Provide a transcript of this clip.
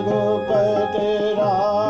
Raghupati Ram